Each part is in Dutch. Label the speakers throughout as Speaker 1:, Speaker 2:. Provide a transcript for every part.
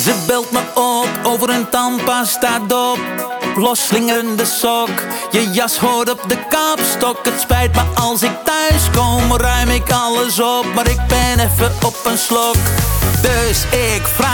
Speaker 1: Ze belt me op over een tandpasta dop. Losslingerende sok, je jas hoort op de kapstok. Het spijt me als ik thuis kom, ruim ik alles op. Maar ik ben even op een slok. Dus ik vraag: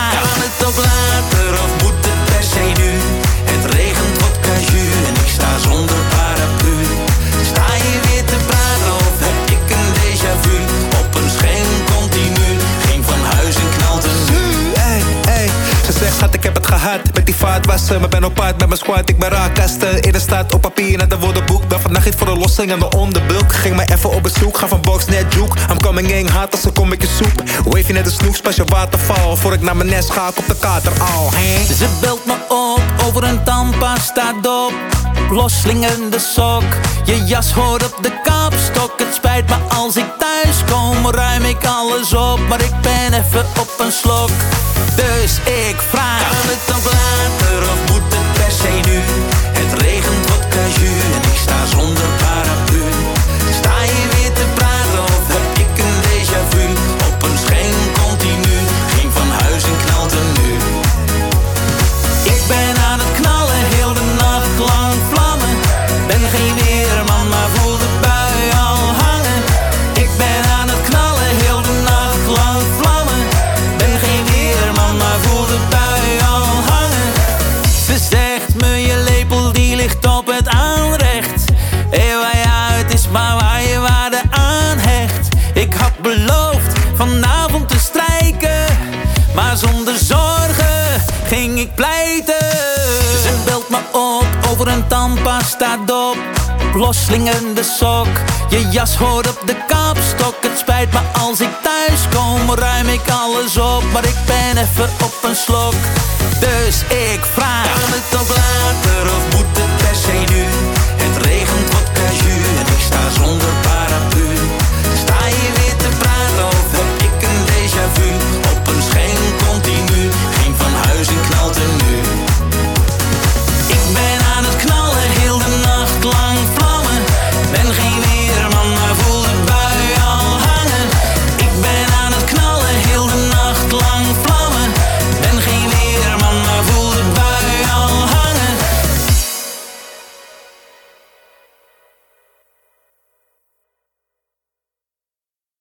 Speaker 2: Met die vaatwassen, maar ben op pad met mijn squad. Ik ben raakkasten, in de staat op papier en de woordenboek. Ben vannacht niet voor de lossing aan de onderbulk Ging maar even op bezoek, ga van box net juke I'm coming in hard als een kommetje soep. Wave je net de snoek, pas je waterval. Voor ik naar mijn nest ga, ik op de kater al. Hey.
Speaker 1: Ze belt me op over een tandpasta dop Loslingende sok, je jas hoort op de kapstok. Het spijt me als ik thuis kom, ruim ik alles op. Maar ik ben even op een slok. Dus ik vraag, beloofd vanavond te strijken, maar zonder zorgen ging ik pleiten. Ze belt me op over een tandpasta dop. Loslingende sok, je jas hoort op de kapstok. Het spijt me als ik thuis kom, ruim ik alles op. Maar ik ben even op een slok. Dus ik vraag,